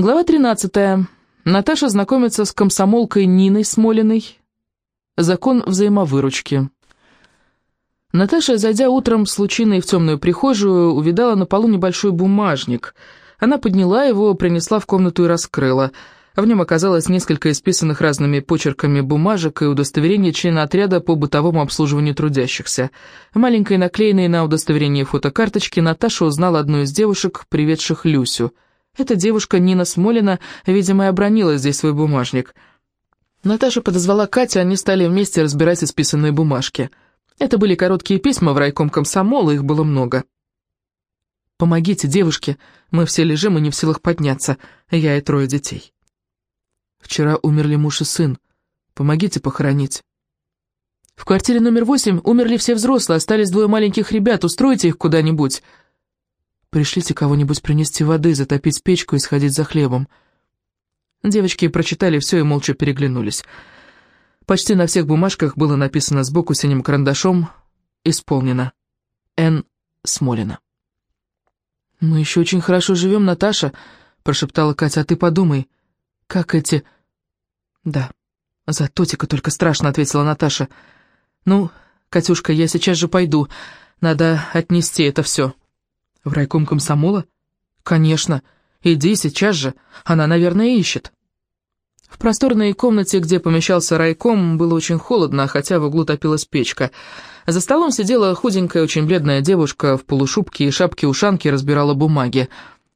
Глава 13. Наташа знакомится с комсомолкой Ниной Смолиной. Закон взаимовыручки. Наташа, зайдя утром с лучиной в темную прихожую, увидала на полу небольшой бумажник. Она подняла его, принесла в комнату и раскрыла. В нем оказалось несколько исписанных разными почерками бумажек и удостоверение члена отряда по бытовому обслуживанию трудящихся. Маленькой наклеенной на удостоверение фотокарточки Наташа узнала одну из девушек, приведших Люсю – эта девушка Нина Смолина, видимо, обронила здесь свой бумажник. Наташа подозвала Катю, они стали вместе разбирать исписанные бумажки. Это были короткие письма в райком комсомола, их было много. «Помогите, девушке, мы все лежим и не в силах подняться, я и трое детей». «Вчера умерли муж и сын, помогите похоронить». «В квартире номер восемь умерли все взрослые, остались двое маленьких ребят, устройте их куда-нибудь». Пришлите кого-нибудь принести воды, затопить печку и сходить за хлебом». Девочки прочитали все и молча переглянулись. Почти на всех бумажках было написано сбоку синим карандашом «Исполнено. Н. Смолина». «Мы еще очень хорошо живем, Наташа», — прошептала Катя, — «а ты подумай, как эти...» «Да, за Тотика только страшно», — ответила Наташа. «Ну, Катюшка, я сейчас же пойду, надо отнести это все». «В райком комсомола?» «Конечно. Иди сейчас же. Она, наверное, ищет». В просторной комнате, где помещался райком, было очень холодно, хотя в углу топилась печка. За столом сидела худенькая, очень бледная девушка в полушубке и шапке-ушанке разбирала бумаги.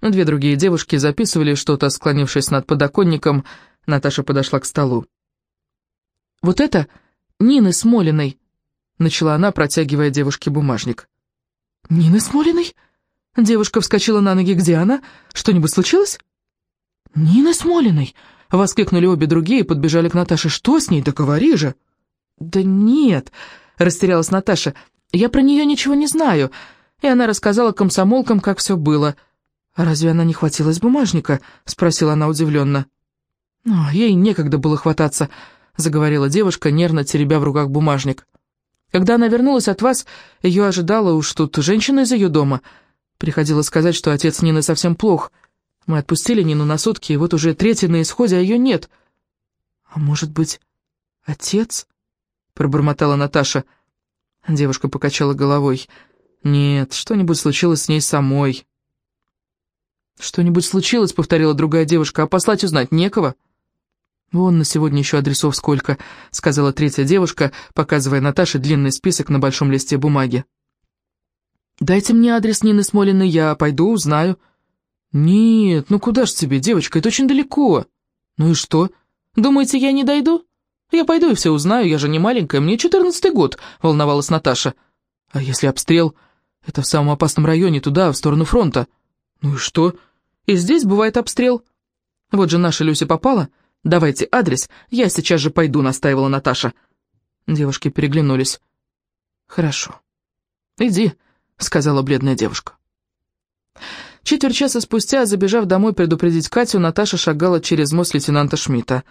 Две другие девушки записывали что-то, склонившись над подоконником. Наташа подошла к столу. «Вот это Нины Смолиной», — начала она, протягивая девушке бумажник. «Нины Смолиной?» Девушка вскочила на ноги. «Где она? Что-нибудь случилось?» «Нина Смолиной!» — воскликнули обе другие и подбежали к Наташе. «Что с ней? Да говори же!» «Да нет!» — растерялась Наташа. «Я про нее ничего не знаю». И она рассказала комсомолкам, как все было. «А разве она не хватилась бумажника?» — спросила она удивленно. «Ей некогда было хвататься», — заговорила девушка, нервно теребя в руках бумажник. «Когда она вернулась от вас, ее ожидала уж тут женщина из ее дома». Приходилось сказать, что отец Нины совсем плох. Мы отпустили Нину на сутки, и вот уже третий на исходе, а ее нет. «А может быть, отец?» — пробормотала Наташа. Девушка покачала головой. «Нет, что-нибудь случилось с ней самой». «Что-нибудь случилось?» — повторила другая девушка. «А послать узнать некого?» «Вон на сегодня еще адресов сколько», — сказала третья девушка, показывая Наташе длинный список на большом листе бумаги. «Дайте мне адрес Нины Смолиной, я пойду, узнаю». «Нет, ну куда ж тебе, девочка, это очень далеко». «Ну и что? Думаете, я не дойду?» «Я пойду и все узнаю, я же не маленькая, мне четырнадцатый год», — волновалась Наташа. «А если обстрел? Это в самом опасном районе, туда, в сторону фронта». «Ну и что? И здесь бывает обстрел». «Вот же наша Люся попала. Давайте адрес, я сейчас же пойду», — настаивала Наташа. Девушки переглянулись. «Хорошо. Иди». — сказала бледная девушка. Четверть часа спустя, забежав домой предупредить Катю, Наташа шагала через мост лейтенанта Шмидта.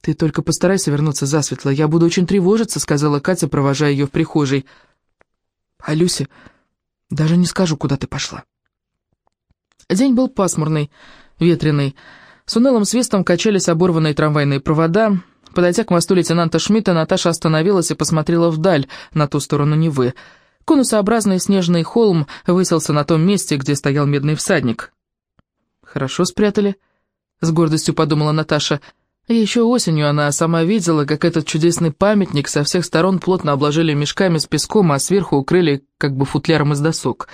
«Ты только постарайся вернуться засветло, я буду очень тревожиться», — сказала Катя, провожая ее в прихожей. «А Люси, даже не скажу, куда ты пошла». День был пасмурный, ветреный. С унылым свистом качались оборванные трамвайные провода. Подойдя к мосту лейтенанта Шмидта, Наташа остановилась и посмотрела вдаль, на ту сторону Невы — Конусообразный снежный холм высился на том месте, где стоял медный всадник. «Хорошо спрятали», — с гордостью подумала Наташа. Еще осенью она сама видела, как этот чудесный памятник со всех сторон плотно обложили мешками с песком, а сверху укрыли как бы футляром из досок.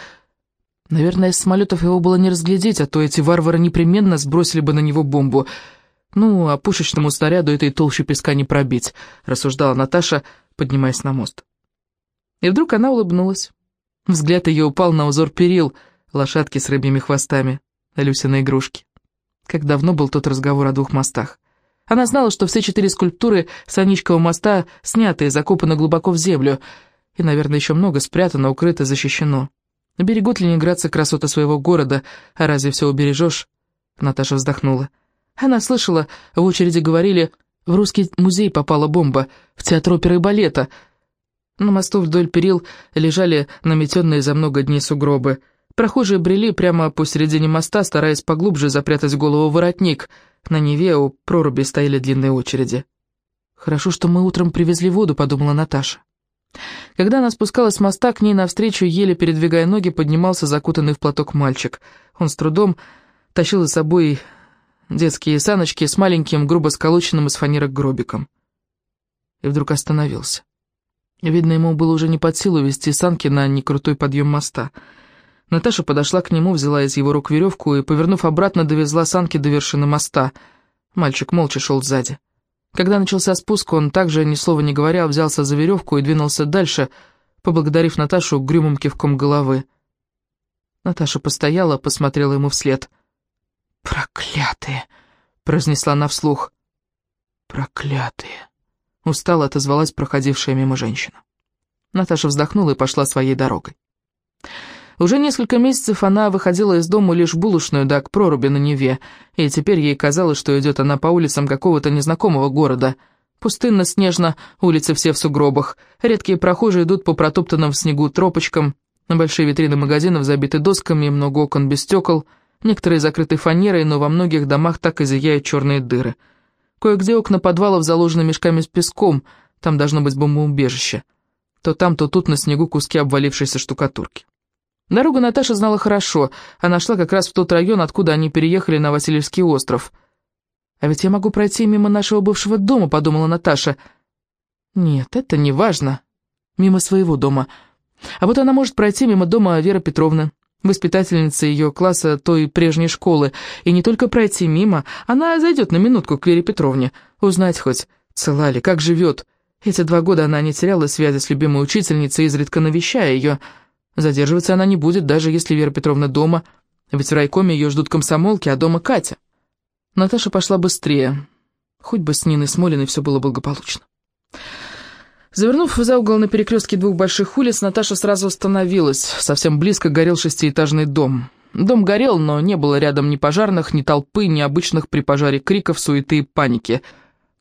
Наверное, с самолетов его было не разглядеть, а то эти варвары непременно сбросили бы на него бомбу. Ну, а пушечному снаряду этой толщи песка не пробить, рассуждала Наташа, поднимаясь на мост. И вдруг она улыбнулась. Взгляд ее упал на узор перил, лошадки с рыбьими хвостами, Люсины игрушки. Как давно был тот разговор о двух мостах. Она знала, что все четыре скульптуры Саничкового моста сняты и закопаны глубоко в землю, и, наверное, еще много спрятано, укрыто, защищено. Берегут ленинградцы красоты своего города, а разве все убережешь? Наташа вздохнула. Она слышала, в очереди говорили, в русский музей попала бомба, в театр оперы и балета — на мосту вдоль перил лежали наметенные за много дней сугробы. Прохожие брели прямо посередине моста, стараясь поглубже запрятать голову в воротник. На Неве у проруби стояли длинные очереди. «Хорошо, что мы утром привезли воду», — подумала Наташа. Когда она спускалась с моста, к ней навстречу, еле передвигая ноги, поднимался закутанный в платок мальчик. Он с трудом тащил за собой детские саночки с маленьким, грубо сколоченным из фанерок гробиком. И вдруг остановился. Видно, ему было уже не под силу вести санки на некрутой подъем моста. Наташа подошла к нему, взяла из его рук веревку и, повернув обратно, довезла санки до вершины моста. Мальчик молча шел сзади. Когда начался спуск, он также, ни слова не говоря, взялся за веревку и двинулся дальше, поблагодарив Наташу грюмым кивком головы. Наташа постояла, посмотрела ему вслед. «Проклятые!» — произнесла она вслух. «Проклятые!» — устало отозвалась проходившая мимо женщина. Наташа вздохнула и пошла своей дорогой. Уже несколько месяцев она выходила из дома лишь булочную, да к проруби на Неве, и теперь ей казалось, что идет она по улицам какого-то незнакомого города. Пустынно-снежно, улицы все в сугробах, редкие прохожие идут по протоптанным в снегу тропочкам, большие витрины магазинов забиты досками, много окон без стекол, некоторые закрыты фанерой, но во многих домах так и зияют черные дыры. Кое-где окна подвалов заложены мешками с песком, там должно быть бомбоубежище. То там, то тут на снегу куски обвалившейся штукатурки. Дорогу Наташа знала хорошо, она шла как раз в тот район, откуда они переехали на Васильевский остров. «А ведь я могу пройти мимо нашего бывшего дома», — подумала Наташа. «Нет, это не важно. Мимо своего дома. А вот она может пройти мимо дома Веры Петровны, воспитательницы ее класса той прежней школы, и не только пройти мимо, она зайдет на минутку к Вере Петровне, узнать хоть, цела ли, как живет. Эти два года она не теряла связи с любимой учительницей, изредка навещая ее, — Задерживаться она не будет, даже если Вера Петровна дома, ведь в райкоме ее ждут комсомолки, а дома Катя. Наташа пошла быстрее. Хоть бы с Ниной Смолиной все было благополучно. Завернув за угол на перекрестке двух больших улиц, Наташа сразу остановилась. Совсем близко горел шестиэтажный дом. Дом горел, но не было рядом ни пожарных, ни толпы, ни обычных при пожаре криков, суеты и паники.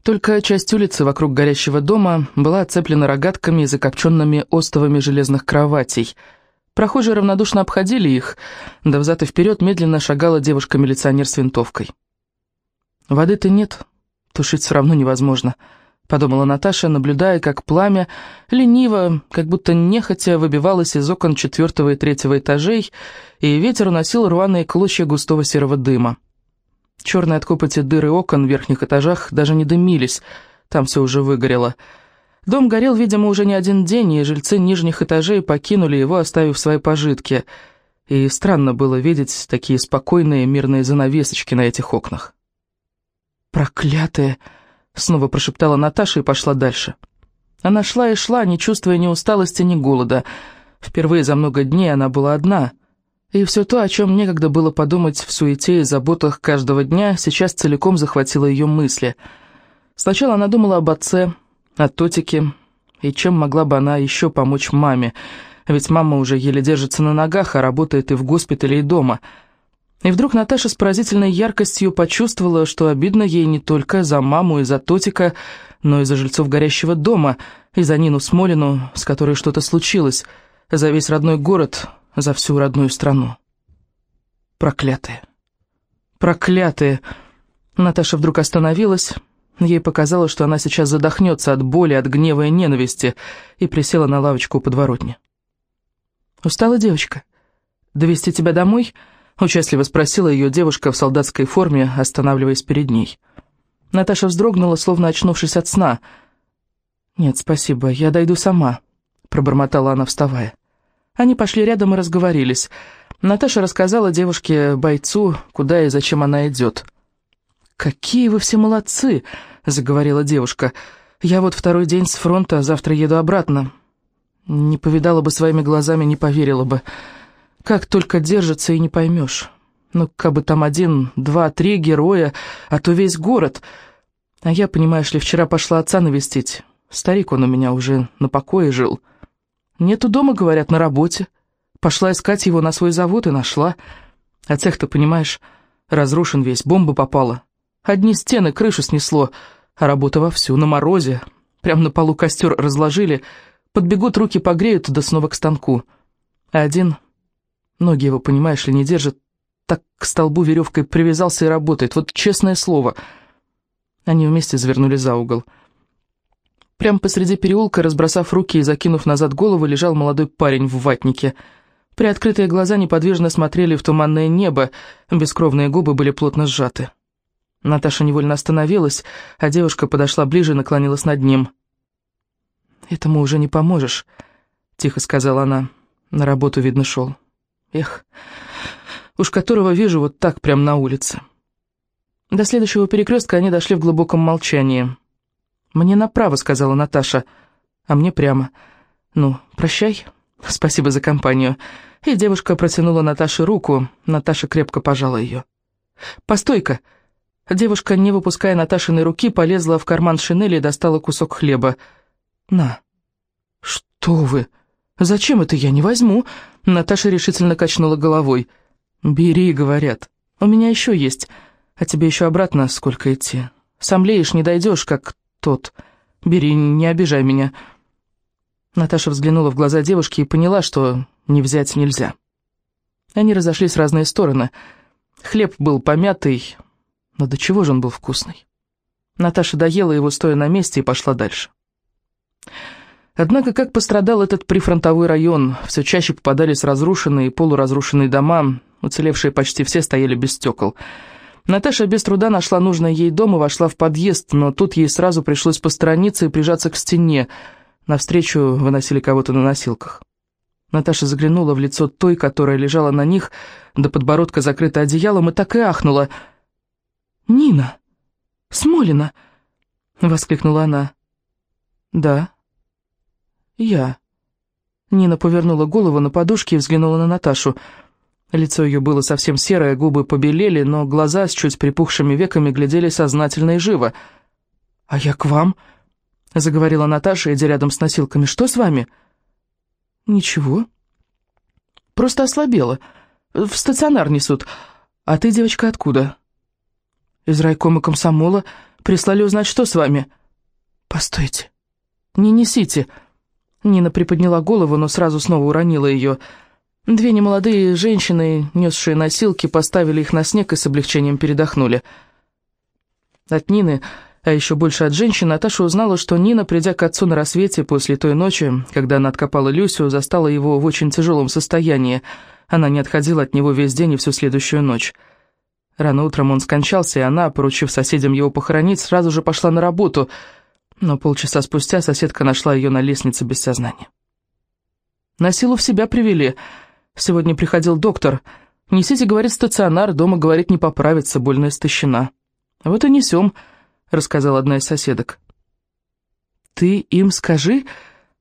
Только часть улицы вокруг горящего дома была оцеплена рогатками и закопченными остовами железных кроватей — Прохожие равнодушно обходили их, да взад и вперед медленно шагала девушка-милиционер с винтовкой. «Воды-то нет, тушить все равно невозможно», — подумала Наташа, наблюдая, как пламя лениво, как будто нехотя выбивалось из окон четвертого и третьего этажей, и ветер уносил рваные клочья густого серого дыма. Черные от копоти дыры окон в верхних этажах даже не дымились, там все уже выгорело — Дом горел, видимо, уже не один день, и жильцы нижних этажей покинули его, оставив свои пожитки. И странно было видеть такие спокойные мирные занавесочки на этих окнах. «Проклятые!» — снова прошептала Наташа и пошла дальше. Она шла и шла, не чувствуя ни усталости, ни голода. Впервые за много дней она была одна. И все то, о чем некогда было подумать в суете и заботах каждого дня, сейчас целиком захватило ее мысли. Сначала она думала об отце, о Тотике, и чем могла бы она еще помочь маме, ведь мама уже еле держится на ногах, а работает и в госпитале, и дома. И вдруг Наташа с поразительной яркостью почувствовала, что обидно ей не только за маму и за Тотика, но и за жильцов горящего дома, и за Нину Смолину, с которой что-то случилось, за весь родной город, за всю родную страну. Проклятые. Проклятые. Наташа вдруг остановилась Ей показалось, что она сейчас задохнется от боли, от гнева и ненависти, и присела на лавочку у подворотни. «Устала девочка? Довести тебя домой?» — участливо спросила ее девушка в солдатской форме, останавливаясь перед ней. Наташа вздрогнула, словно очнувшись от сна. «Нет, спасибо, я дойду сама», — пробормотала она, вставая. Они пошли рядом и разговорились. Наташа рассказала девушке-бойцу, куда и зачем она идет. «Какие вы все молодцы!» — заговорила девушка. «Я вот второй день с фронта, завтра еду обратно. Не повидала бы своими глазами, не поверила бы. Как только держится и не поймешь. Ну, как бы там один, два, три героя, а то весь город. А я, понимаешь ли, вчера пошла отца навестить. Старик он у меня уже на покое жил. Нету дома, говорят, на работе. Пошла искать его на свой завод и нашла. А цех-то, понимаешь, разрушен весь, бомба попала. Одни стены, крышу снесло, а работа вовсю, на морозе. Прямо на полу костер разложили, подбегут, руки погреют, да снова к станку. А один Ноги его, понимаешь ли, не держат. Так к столбу веревкой привязался и работает. Вот честное слово. Они вместе завернули за угол. Прямо посреди переулка, разбросав руки и закинув назад голову, лежал молодой парень в ватнике. Приоткрытые глаза неподвижно смотрели в туманное небо, бескровные губы были плотно сжаты. Наташа невольно остановилась, а девушка подошла ближе и наклонилась над ним. «Этому уже не поможешь», — тихо сказала она. На работу, видно, шел. Эх, уж которого вижу вот так, прямо на улице. До следующего перекрестка они дошли в глубоком молчании. «Мне направо», — сказала Наташа, — «а мне прямо. Ну, прощай, спасибо за компанию». И девушка протянула Наташе руку, Наташа крепко пожала ее. «Постой-ка!» Девушка, не выпуская Наташиной руки, полезла в карман шинели и достала кусок хлеба. «На». «Что вы? Зачем это я не возьму?» Наташа решительно качнула головой. «Бери», — говорят. «У меня еще есть. А тебе еще обратно сколько идти? Сам леешь, не дойдешь, как тот. Бери, не обижай меня». Наташа взглянула в глаза девушки и поняла, что не взять нельзя. Они разошлись в разные стороны. Хлеб был помятый, но до чего же он был вкусный. Наташа доела его, стоя на месте, и пошла дальше. Однако, как пострадал этот прифронтовой район, все чаще попадались разрушенные и полуразрушенные дома, уцелевшие почти все стояли без стекол. Наташа без труда нашла нужный ей дом и вошла в подъезд, но тут ей сразу пришлось посторониться и прижаться к стене. Навстречу выносили кого-то на носилках. Наташа заглянула в лицо той, которая лежала на них, до подбородка закрыта одеялом, и так и ахнула — «Нина! Смолина!» — воскликнула она. «Да, я». Нина повернула голову на подушке и взглянула на Наташу. Лицо ее было совсем серое, губы побелели, но глаза с чуть припухшими веками глядели сознательно и живо. «А я к вам?» — заговорила Наташа, идя рядом с носилками. «Что с вами?» «Ничего. Просто ослабела. В стационар несут. А ты, девочка, откуда?» Из райкома комсомола прислали узнать, что с вами. Постойте. Не несите. Нина приподняла голову, но сразу снова уронила ее. Две немолодые женщины, несшие носилки, поставили их на снег и с облегчением передохнули. От Нины, а еще больше от женщин, Наташа узнала, что Нина, придя к отцу на рассвете после той ночи, когда она откопала Люсю, застала его в очень тяжелом состоянии. Она не отходила от него весь день и всю следующую ночь. Рано утром он скончался, и она, поручив соседям его похоронить, сразу же пошла на работу, но полчаса спустя соседка нашла ее на лестнице без сознания. На силу в себя привели. Сегодня приходил доктор. Несите, говорит, стационар, дома, говорит, не поправится, больно истощена. Вот и несем, рассказала одна из соседок. Ты им скажи,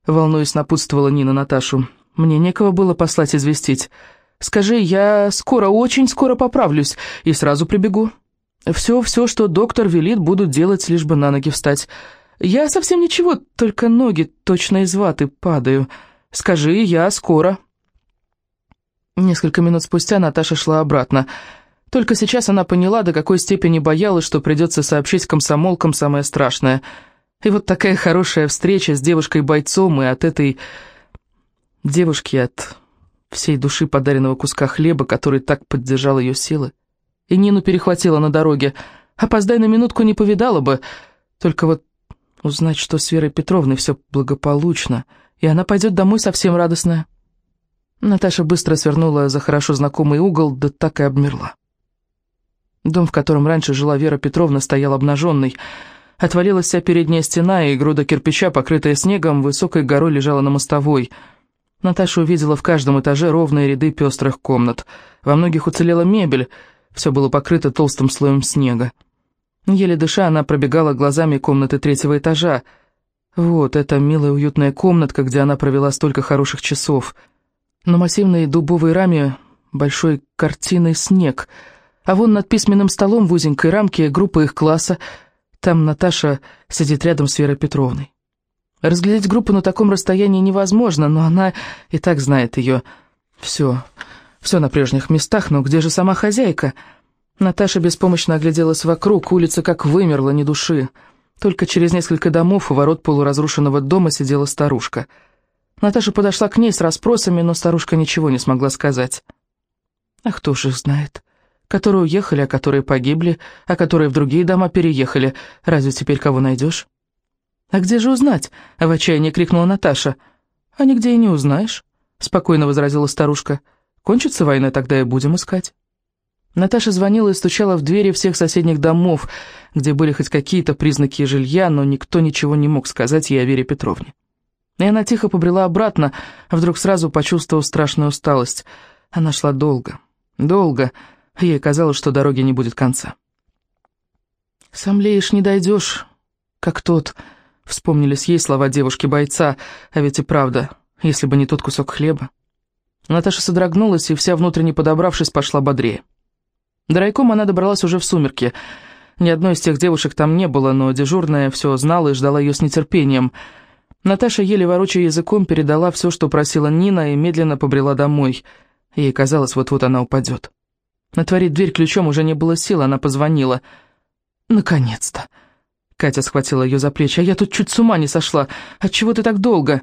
волнуясь, напутствовала Нина Наташу. Мне некого было послать известить. Скажи, я скоро, очень скоро поправлюсь и сразу прибегу. Все, все, что доктор велит, буду делать, лишь бы на ноги встать. Я совсем ничего, только ноги точно из ваты падаю. Скажи, я скоро». Несколько минут спустя Наташа шла обратно. Только сейчас она поняла, до какой степени боялась, что придется сообщить комсомолкам самое страшное. И вот такая хорошая встреча с девушкой-бойцом, и от этой девушки, от всей души подаренного куска хлеба, который так поддержал ее силы. И Нину перехватила на дороге. Опоздай на минутку не повидала бы. Только вот узнать, что с Верой Петровной все благополучно, и она пойдет домой совсем радостная. Наташа быстро свернула за хорошо знакомый угол, да так и обмерла. Дом, в котором раньше жила Вера Петровна, стоял обнаженный. Отвалилась вся передняя стена, и груда кирпича, покрытая снегом, высокой горой лежала на мостовой — Наташа увидела в каждом этаже ровные ряды пестрых комнат. Во многих уцелела мебель, все было покрыто толстым слоем снега. Еле дыша, она пробегала глазами комнаты третьего этажа. Вот, эта милая уютная комнатка, где она провела столько хороших часов. На массивной дубовой раме большой картиной снег, а вон над письменным столом в узенькой рамке группа их класса. Там Наташа сидит рядом с Верой Петровной. Разглядеть группу на таком расстоянии невозможно, но она и так знает ее. Все, все на прежних местах, но где же сама хозяйка? Наташа беспомощно огляделась вокруг, улица как вымерла, ни души. Только через несколько домов у ворот полуразрушенного дома сидела старушка. Наташа подошла к ней с расспросами, но старушка ничего не смогла сказать. А кто же знает? Которые уехали, а которые погибли, а которые в другие дома переехали. Разве теперь кого найдешь? «А где же узнать?» — в отчаянии крикнула Наташа. «А нигде и не узнаешь», — спокойно возразила старушка. «Кончится война, тогда и будем искать». Наташа звонила и стучала в двери всех соседних домов, где были хоть какие-то признаки жилья, но никто ничего не мог сказать ей о Вере Петровне. И она тихо побрела обратно, вдруг сразу почувствовав страшную усталость. Она шла долго, долго, ей казалось, что дороги не будет конца. «Сомлеешь, не дойдешь, как тот», — вспомнились ей слова девушки-бойца, а ведь и правда, если бы не тот кусок хлеба. Наташа содрогнулась и, вся внутренне подобравшись, пошла бодрее. До райкома она добралась уже в сумерки. Ни одной из тех девушек там не было, но дежурная все знала и ждала ее с нетерпением. Наташа, еле ворочая языком, передала все, что просила Нина, и медленно побрела домой. Ей казалось, вот-вот она упадет. Натворить дверь ключом уже не было сил, она позвонила. «Наконец-то!» Катя схватила ее за плечи. «А я тут чуть с ума не сошла. Отчего ты так долго?»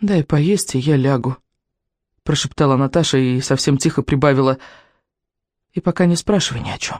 «Дай поесть, и я лягу», — прошептала Наташа и совсем тихо прибавила. И пока не спрашивай ни о чем.